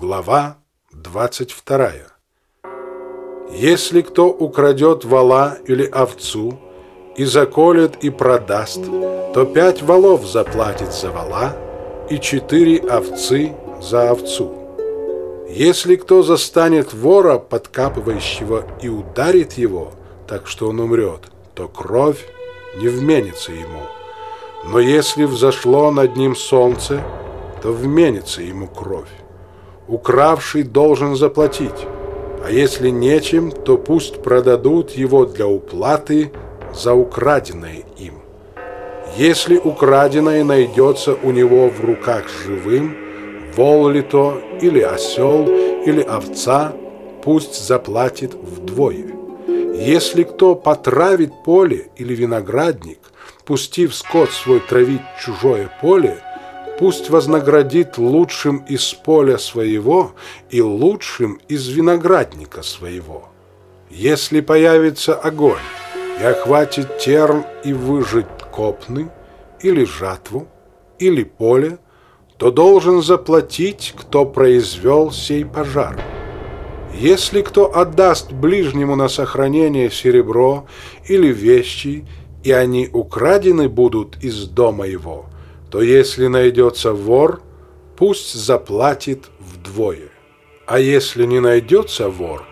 Глава 22. Если кто украдет вала или овцу и заколет и продаст, то пять валов заплатит за вала и четыре овцы за овцу. Если кто застанет вора, подкапывающего, и ударит его, так что он умрет, то кровь не вменится ему. Но если взошло над ним солнце, то вменится ему кровь. Укравший должен заплатить, а если нечем, то пусть продадут его для уплаты за украденное им. Если украденное найдется у него в руках живым, вол ли то, или осел, или овца, пусть заплатит вдвое. Если кто потравит поле или виноградник, пустив скот свой травить чужое поле, пусть вознаградит лучшим из поля своего и лучшим из виноградника своего. Если появится огонь и охватит терн и выжить копны, или жатву, или поле, то должен заплатить, кто произвел сей пожар. Если кто отдаст ближнему на сохранение серебро или вещи, и они украдены будут из дома его, то если найдется вор, пусть заплатит вдвое. А если не найдется вор,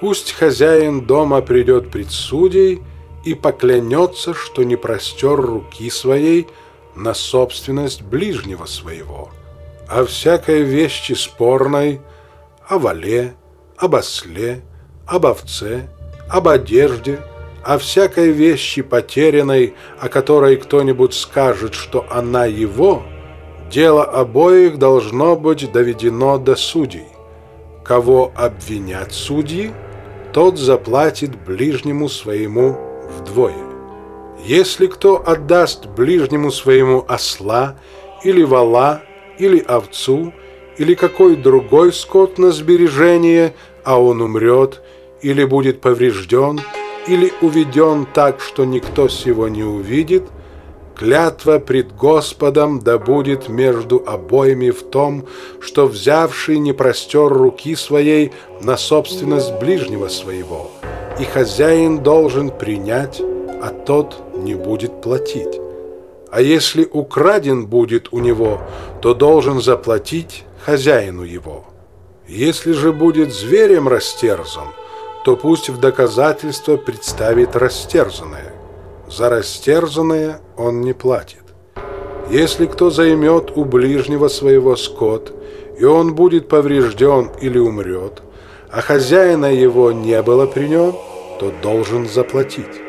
пусть хозяин дома придет пред судей и поклянется, что не простер руки своей на собственность ближнего своего, а всякой вещи спорной, о вале, об осле, об овце, об одежде, о всякой вещи потерянной, о которой кто-нибудь скажет, что она его, дело обоих должно быть доведено до судей. Кого обвинят судьи, тот заплатит ближнему своему вдвое. Если кто отдаст ближнему своему осла или вала или овцу или какой другой скот на сбережение, а он умрет или будет поврежден, или уведен так, что никто сего не увидит, клятва пред Господом да будет между обоими в том, что взявший не простер руки своей на собственность ближнего своего, и хозяин должен принять, а тот не будет платить. А если украден будет у него, то должен заплатить хозяину его. Если же будет зверем растерзан, то пусть в доказательство представит растерзанное. За растерзанное он не платит. Если кто займет у ближнего своего скот, и он будет поврежден или умрет, а хозяина его не было при нем, то должен заплатить.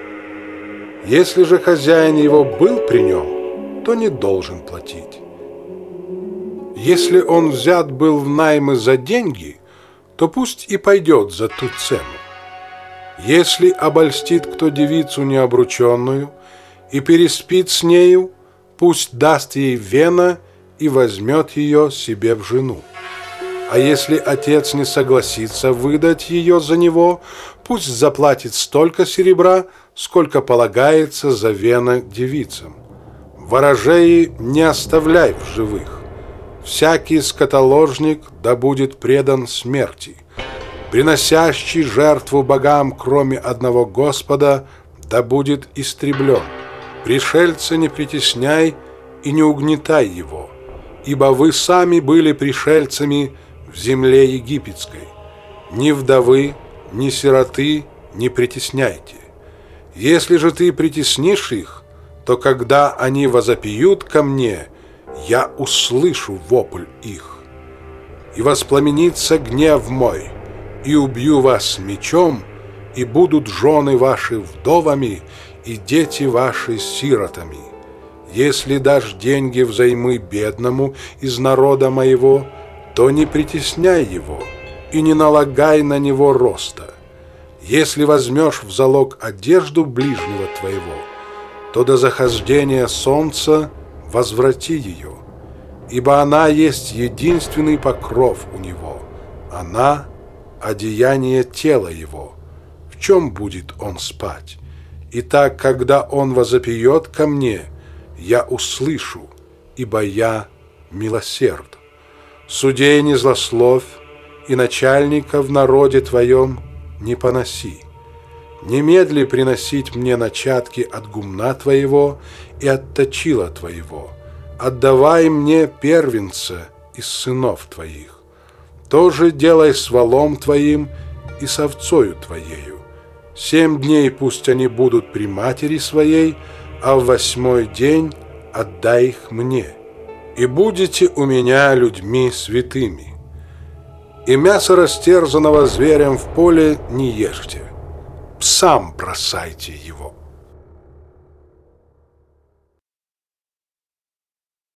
Если же хозяин его был при нем, то не должен платить. Если он взят был в наймы за деньги, то пусть и пойдет за ту цену. Если обольстит кто девицу необрученную и переспит с нею, пусть даст ей вена и возьмет ее себе в жену. А если отец не согласится выдать ее за него, пусть заплатит столько серебра, сколько полагается за вена девицам. Ворожеи не оставляй в живых всякий скотоложник да будет предан смерти. Приносящий жертву богам, кроме одного Господа, да будет истреблен. Пришельца не притесняй и не угнетай его, ибо вы сами были пришельцами в земле египетской. Ни вдовы, ни сироты не притесняйте. Если же ты притеснишь их, то когда они возопьют ко мне – я услышу вопль их. И воспламенится гнев мой, и убью вас мечом, и будут жены ваши вдовами, и дети ваши сиротами. Если дашь деньги взаймы бедному из народа моего, то не притесняй его и не налагай на него роста. Если возьмешь в залог одежду ближнего твоего, то до захождения солнца возврати ее, ибо она есть единственный покров у него, она – одеяние тела его. В чем будет он спать? Итак, когда он возопьет ко мне, я услышу, ибо я милосерд. Судей не злословь, и начальника в народе твоем не поноси. Немедли приносить мне начатки от гумна твоего и от точила твоего. Отдавай мне первенца из сынов твоих. Тоже делай с валом твоим и с овцою твоею. Семь дней пусть они будут при матери своей, а в восьмой день отдай их мне. И будете у меня людьми святыми. И мясо растерзанного зверем в поле не ешьте, псам бросайте его.